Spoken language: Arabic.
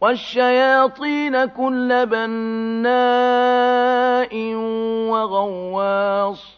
وَالشَّيَاطِينَ كُلَّ بَنَّاءٍ وَغَوَّاصٍ